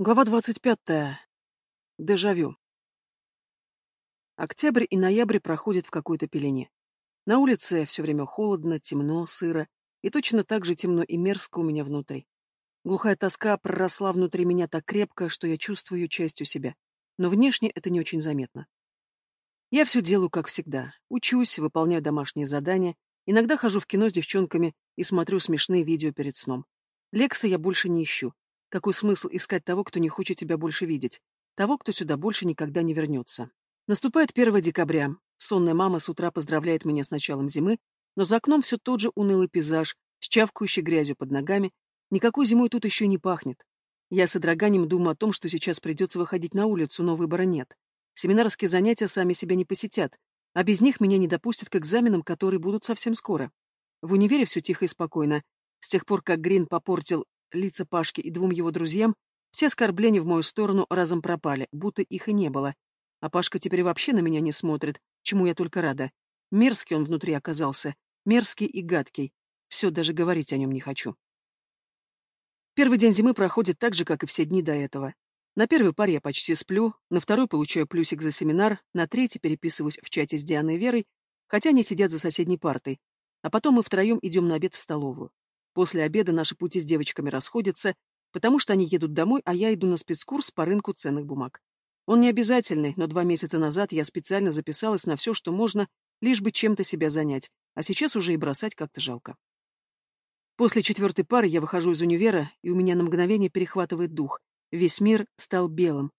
Глава двадцать пятая. Дежавю. Октябрь и ноябрь проходят в какой-то пелене. На улице все время холодно, темно, сыро, и точно так же темно и мерзко у меня внутри. Глухая тоска проросла внутри меня так крепко, что я чувствую ее частью себя. Но внешне это не очень заметно. Я все делаю, как всегда. Учусь, выполняю домашние задания, иногда хожу в кино с девчонками и смотрю смешные видео перед сном. Лекса я больше не ищу. Какой смысл искать того, кто не хочет тебя больше видеть? Того, кто сюда больше никогда не вернется. Наступает 1 декабря. Сонная мама с утра поздравляет меня с началом зимы, но за окном все тот же унылый пейзаж, с чавкающей грязью под ногами. Никакой зимой тут еще не пахнет. Я с одраганием думаю о том, что сейчас придется выходить на улицу, но выбора нет. Семинарские занятия сами себя не посетят, а без них меня не допустят к экзаменам, которые будут совсем скоро. В универе все тихо и спокойно. С тех пор, как Грин попортил лица Пашки и двум его друзьям, все оскорбления в мою сторону разом пропали, будто их и не было. А Пашка теперь вообще на меня не смотрит, чему я только рада. Мерзкий он внутри оказался, мерзкий и гадкий. Все, даже говорить о нем не хочу. Первый день зимы проходит так же, как и все дни до этого. На первой паре я почти сплю, на второй получаю плюсик за семинар, на третий переписываюсь в чате с Дианой и Верой, хотя они сидят за соседней партой. А потом мы втроем идем на обед в столовую. После обеда наши пути с девочками расходятся, потому что они едут домой, а я иду на спецкурс по рынку ценных бумаг. Он не обязательный, но два месяца назад я специально записалась на все, что можно, лишь бы чем-то себя занять, а сейчас уже и бросать как-то жалко. После четвертой пары я выхожу из универа, и у меня на мгновение перехватывает дух. Весь мир стал белым.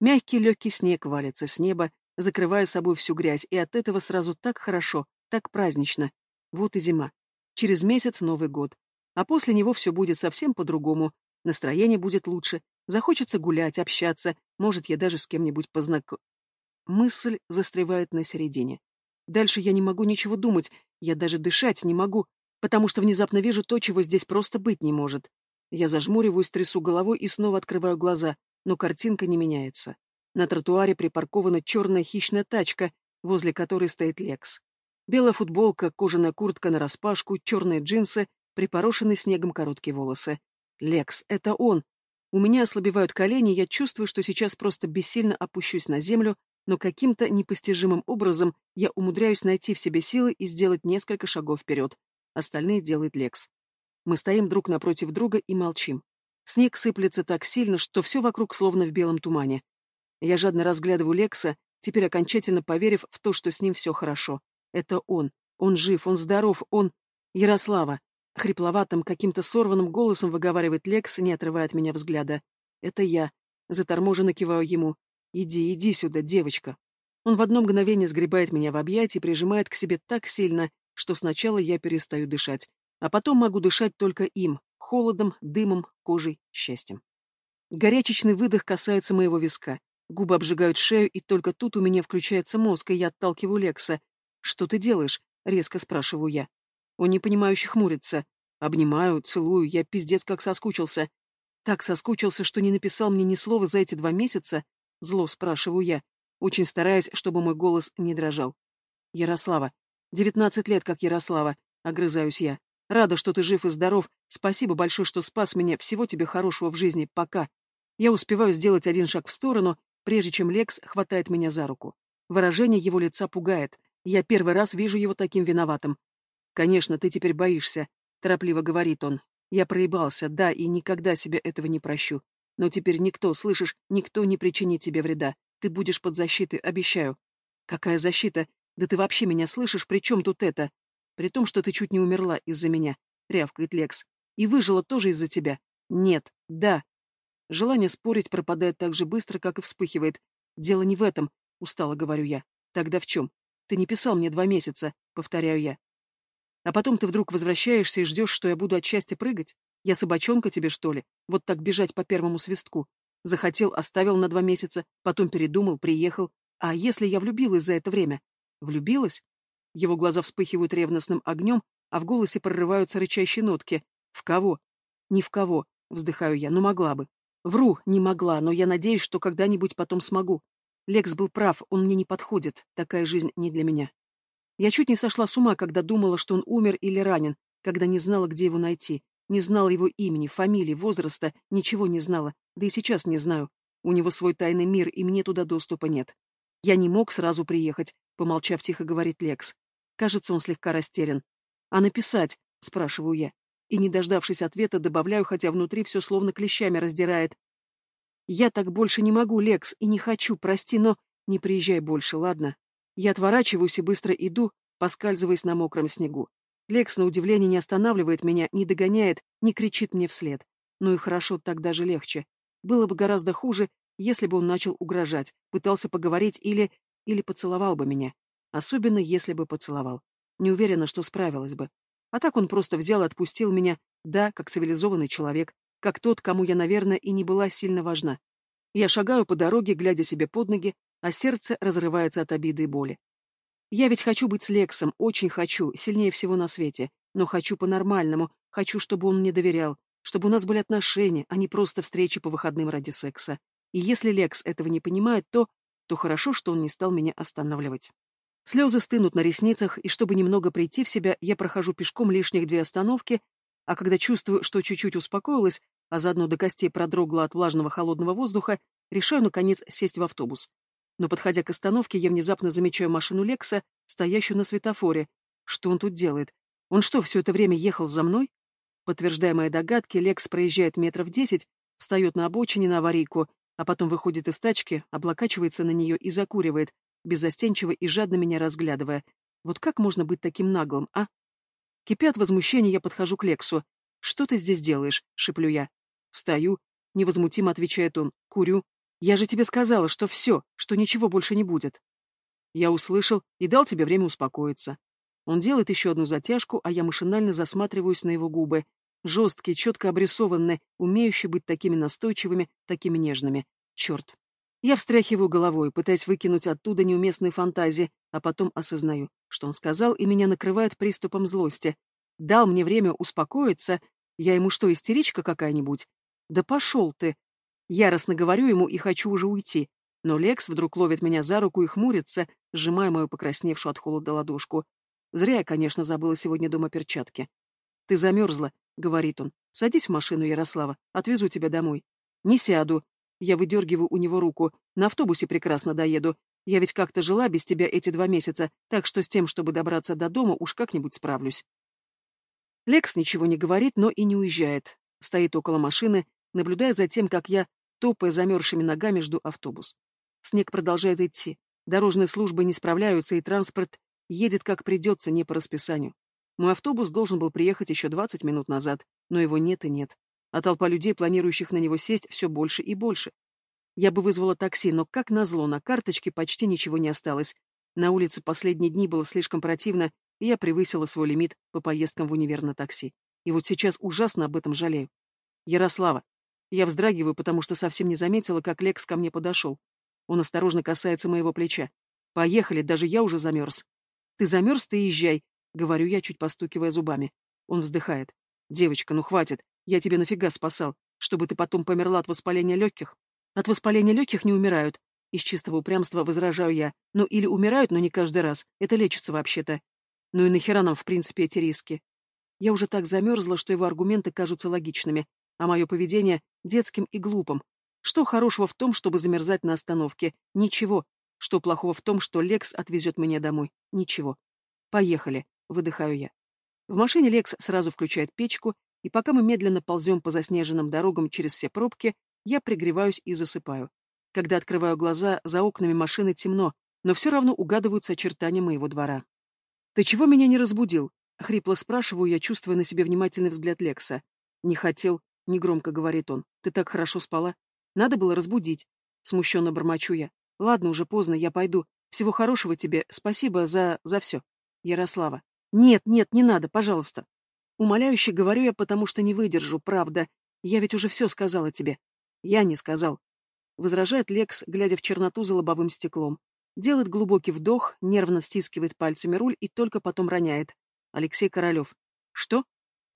Мягкий легкий снег валится с неба, закрывая собой всю грязь, и от этого сразу так хорошо, так празднично. Вот и зима. Через месяц Новый год. А после него все будет совсем по-другому. Настроение будет лучше, захочется гулять, общаться, может, я даже с кем-нибудь познаком... Мысль застревает на середине. Дальше я не могу ничего думать, я даже дышать не могу, потому что внезапно вижу то, чего здесь просто быть не может. Я зажмуриваюсь, трясу головой и снова открываю глаза, но картинка не меняется. На тротуаре припаркована черная хищная тачка, возле которой стоит Лекс. Белая футболка, кожаная куртка нараспашку, черные джинсы, припорошенные снегом короткие волосы. Лекс, это он. У меня ослабевают колени, я чувствую, что сейчас просто бессильно опущусь на землю, но каким-то непостижимым образом я умудряюсь найти в себе силы и сделать несколько шагов вперед. Остальные делает Лекс. Мы стоим друг напротив друга и молчим. Снег сыплется так сильно, что все вокруг словно в белом тумане. Я жадно разглядываю Лекса, теперь окончательно поверив в то, что с ним все хорошо. Это он. Он жив, он здоров, он... Ярослава. Хрипловатым, каким-то сорванным голосом выговаривает Лекс, не отрывая от меня взгляда. «Это я». Заторможенно киваю ему. «Иди, иди сюда, девочка». Он в одно мгновение сгребает меня в объятия и прижимает к себе так сильно, что сначала я перестаю дышать, а потом могу дышать только им, холодом, дымом, кожей, счастьем. Горячечный выдох касается моего виска. Губы обжигают шею, и только тут у меня включается мозг, и я отталкиваю Лекса. «Что ты делаешь?» — резко спрашиваю я. Он непонимающе хмурится. Обнимаю, целую, я пиздец как соскучился. Так соскучился, что не написал мне ни слова за эти два месяца. Зло спрашиваю я, очень стараясь, чтобы мой голос не дрожал. Ярослава. Девятнадцать лет, как Ярослава. Огрызаюсь я. Рада, что ты жив и здоров. Спасибо большое, что спас меня. Всего тебе хорошего в жизни. Пока. Я успеваю сделать один шаг в сторону, прежде чем Лекс хватает меня за руку. Выражение его лица пугает. Я первый раз вижу его таким виноватым. «Конечно, ты теперь боишься», — торопливо говорит он. «Я проебался, да, и никогда себе этого не прощу. Но теперь никто, слышишь, никто не причинит тебе вреда. Ты будешь под защитой, обещаю». «Какая защита? Да ты вообще меня слышишь? При чем тут это?» «При том, что ты чуть не умерла из-за меня», — рявкает Лекс. «И выжила тоже из-за тебя». «Нет, да». Желание спорить пропадает так же быстро, как и вспыхивает. «Дело не в этом», — устало говорю я. «Тогда в чем? Ты не писал мне два месяца», — повторяю я. А потом ты вдруг возвращаешься и ждешь, что я буду от счастья прыгать? Я собачонка тебе, что ли? Вот так бежать по первому свистку. Захотел, оставил на два месяца, потом передумал, приехал. А если я влюбилась за это время? Влюбилась? Его глаза вспыхивают ревностным огнем, а в голосе прорываются рычащие нотки. В кого? Ни в кого, вздыхаю я, но могла бы. Вру, не могла, но я надеюсь, что когда-нибудь потом смогу. Лекс был прав, он мне не подходит, такая жизнь не для меня. Я чуть не сошла с ума, когда думала, что он умер или ранен, когда не знала, где его найти, не знала его имени, фамилии, возраста, ничего не знала, Да и сейчас не знаю. У него свой тайный мир, и мне туда доступа нет. Я не мог сразу приехать, помолчав тихо говорит Лекс. Кажется, он слегка растерян. А написать? Спрашиваю я. И, не дождавшись ответа, добавляю, хотя внутри все словно клещами раздирает. Я так больше не могу, Лекс, и не хочу, прости, но не приезжай больше, ладно? Я отворачиваюсь и быстро иду, поскальзываясь на мокром снегу. Лекс, на удивление, не останавливает меня, не догоняет, не кричит мне вслед. Ну и хорошо, так даже легче. Было бы гораздо хуже, если бы он начал угрожать, пытался поговорить или... или поцеловал бы меня. Особенно, если бы поцеловал. Не уверена, что справилась бы. А так он просто взял и отпустил меня, да, как цивилизованный человек, как тот, кому я, наверное, и не была сильно важна. Я шагаю по дороге, глядя себе под ноги, а сердце разрывается от обиды и боли. Я ведь хочу быть с Лексом, очень хочу, сильнее всего на свете, но хочу по-нормальному, хочу, чтобы он мне доверял, чтобы у нас были отношения, а не просто встречи по выходным ради секса. И если Лекс этого не понимает, то... то хорошо, что он не стал меня останавливать. Слезы стынут на ресницах, и чтобы немного прийти в себя, я прохожу пешком лишних две остановки, а когда чувствую, что чуть-чуть успокоилась, а заодно до костей продрогла от влажного холодного воздуха, решаю, наконец, сесть в автобус. Но, подходя к остановке, я внезапно замечаю машину Лекса, стоящую на светофоре. Что он тут делает? Он что, все это время ехал за мной? Подтверждая мои догадки, Лекс проезжает метров десять, встает на обочине на аварийку, а потом выходит из тачки, облокачивается на нее и закуривает, беззастенчиво и жадно меня разглядывая. Вот как можно быть таким наглым, а? Кипя от возмущения, я подхожу к Лексу. «Что ты здесь делаешь?» — шеплю я. «Стою», — невозмутимо отвечает он. «Курю. Я же тебе сказала, что все, что ничего больше не будет». Я услышал и дал тебе время успокоиться. Он делает еще одну затяжку, а я машинально засматриваюсь на его губы. Жесткие, четко обрисованные, умеющие быть такими настойчивыми, такими нежными. Черт. Я встряхиваю головой, пытаясь выкинуть оттуда неуместные фантазии, а потом осознаю, что он сказал, и меня накрывает приступом злости. Дал мне время успокоиться. Я ему что, истеричка какая-нибудь? Да пошел ты! Яростно говорю ему и хочу уже уйти. Но Лекс вдруг ловит меня за руку и хмурится, сжимая мою покрасневшую от холода ладошку. Зря я, конечно, забыла сегодня дома перчатки. «Ты замерзла», — говорит он. «Садись в машину, Ярослава, отвезу тебя домой». «Не сяду», я выдергиваю у него руку. На автобусе прекрасно доеду. Я ведь как-то жила без тебя эти два месяца, так что с тем, чтобы добраться до дома, уж как-нибудь справлюсь. Лекс ничего не говорит, но и не уезжает. Стоит около машины, наблюдая за тем, как я, топая замерзшими ногами, жду автобус. Снег продолжает идти. Дорожные службы не справляются, и транспорт едет как придется, не по расписанию. Мой автобус должен был приехать еще 20 минут назад, но его нет и нет а толпа людей, планирующих на него сесть, все больше и больше. Я бы вызвала такси, но, как назло, на карточке почти ничего не осталось. На улице последние дни было слишком противно, и я превысила свой лимит по поездкам в универ на такси. И вот сейчас ужасно об этом жалею. Ярослава. Я вздрагиваю, потому что совсем не заметила, как Лекс ко мне подошел. Он осторожно касается моего плеча. Поехали, даже я уже замерз. Ты замерз, ты езжай, говорю я, чуть постукивая зубами. Он вздыхает. Девочка, ну хватит, я тебе нафига спасал? Чтобы ты потом померла от воспаления легких? От воспаления легких не умирают. Из чистого упрямства возражаю я. Ну или умирают, но не каждый раз. Это лечится вообще-то. Ну и нахера нам, в принципе, эти риски? Я уже так замерзла, что его аргументы кажутся логичными, а мое поведение — детским и глупым. Что хорошего в том, чтобы замерзать на остановке? Ничего. Что плохого в том, что Лекс отвезет меня домой? Ничего. Поехали, выдыхаю я. В машине Лекс сразу включает печку, и пока мы медленно ползем по заснеженным дорогам через все пробки, я пригреваюсь и засыпаю. Когда открываю глаза, за окнами машины темно, но все равно угадываются очертания моего двора. «Ты чего меня не разбудил?» — хрипло спрашиваю я, чувствуя на себе внимательный взгляд Лекса. «Не хотел», — негромко говорит он. «Ты так хорошо спала. Надо было разбудить». Смущенно бормочу я. «Ладно, уже поздно, я пойду. Всего хорошего тебе. Спасибо за... за все. Ярослава». «Нет, нет, не надо, пожалуйста». Умоляюще говорю я, потому что не выдержу, правда. Я ведь уже все сказала тебе. Я не сказал. Возражает Лекс, глядя в черноту за лобовым стеклом. Делает глубокий вдох, нервно стискивает пальцами руль и только потом роняет. Алексей Королев. Что?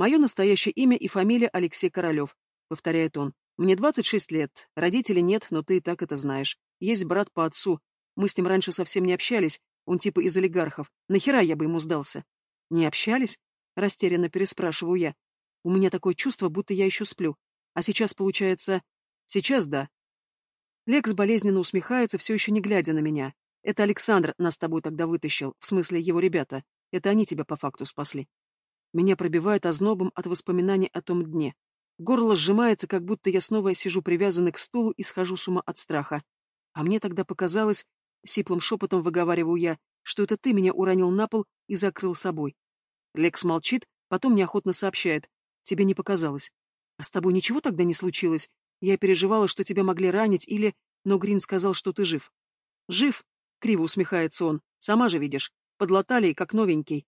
Мое настоящее имя и фамилия Алексей Королев, повторяет он. Мне 26 лет. Родителей нет, но ты и так это знаешь. Есть брат по отцу. Мы с ним раньше совсем не общались. Он типа из олигархов. Нахера я бы ему сдался? Не общались? Растерянно переспрашиваю я. У меня такое чувство, будто я еще сплю. А сейчас, получается... Сейчас да. Лекс болезненно усмехается, все еще не глядя на меня. Это Александр нас с тобой тогда вытащил, в смысле его ребята. Это они тебя по факту спасли. Меня пробивает ознобом от воспоминаний о том дне. Горло сжимается, как будто я снова сижу привязанный к стулу и схожу с ума от страха. А мне тогда показалось, сиплым шепотом выговариваю я, что это ты меня уронил на пол и закрыл собой. Лекс молчит, потом неохотно сообщает. Тебе не показалось. А с тобой ничего тогда не случилось? Я переживала, что тебя могли ранить или... Но Грин сказал, что ты жив. Жив? Криво усмехается он. Сама же видишь. Подлатали, как новенький.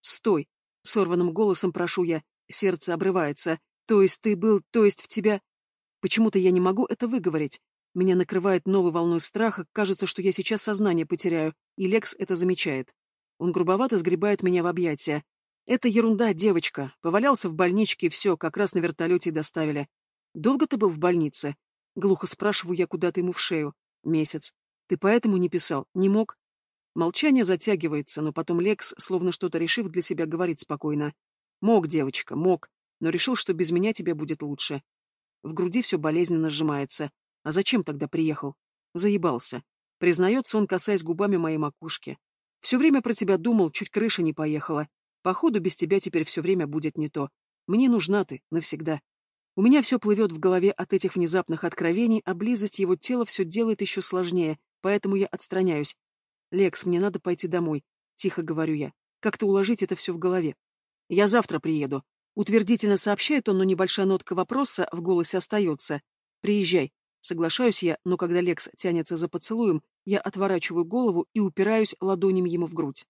Стой. Сорванным голосом прошу я. Сердце обрывается. То есть ты был, то есть в тебя... Почему-то я не могу это выговорить. Меня накрывает новой волной страха, кажется, что я сейчас сознание потеряю, и Лекс это замечает. Он грубовато сгребает меня в объятия. Это ерунда, девочка. Повалялся в больничке, и все, как раз на вертолете доставили. Долго ты был в больнице? Глухо спрашиваю я куда-то ему в шею. Месяц. Ты поэтому не писал? Не мог? Молчание затягивается, но потом Лекс, словно что-то решив для себя, говорит спокойно. Мог, девочка, мог, но решил, что без меня тебе будет лучше. В груди все болезненно сжимается. А зачем тогда приехал? Заебался. Признается он, касаясь губами моей макушки. Все время про тебя думал, чуть крыша не поехала. Походу, без тебя теперь все время будет не то. Мне нужна ты, навсегда. У меня все плывет в голове от этих внезапных откровений, а близость его тела все делает еще сложнее, поэтому я отстраняюсь. «Лекс, мне надо пойти домой», — тихо говорю я. «Как-то уложить это все в голове». «Я завтра приеду», — утвердительно сообщает он, но небольшая нотка вопроса в голосе остается. «Приезжай». Соглашаюсь я, но когда Лекс тянется за поцелуем, я отворачиваю голову и упираюсь ладонями ему в грудь.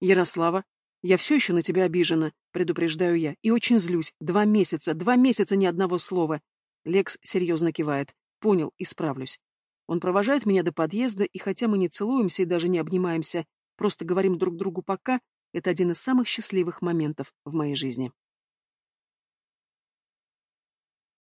«Ярослава, я все еще на тебя обижена», — предупреждаю я, и очень злюсь. Два месяца, два месяца ни одного слова. Лекс серьезно кивает. Понял, исправлюсь. Он провожает меня до подъезда, и хотя мы не целуемся и даже не обнимаемся, просто говорим друг другу «пока», это один из самых счастливых моментов в моей жизни.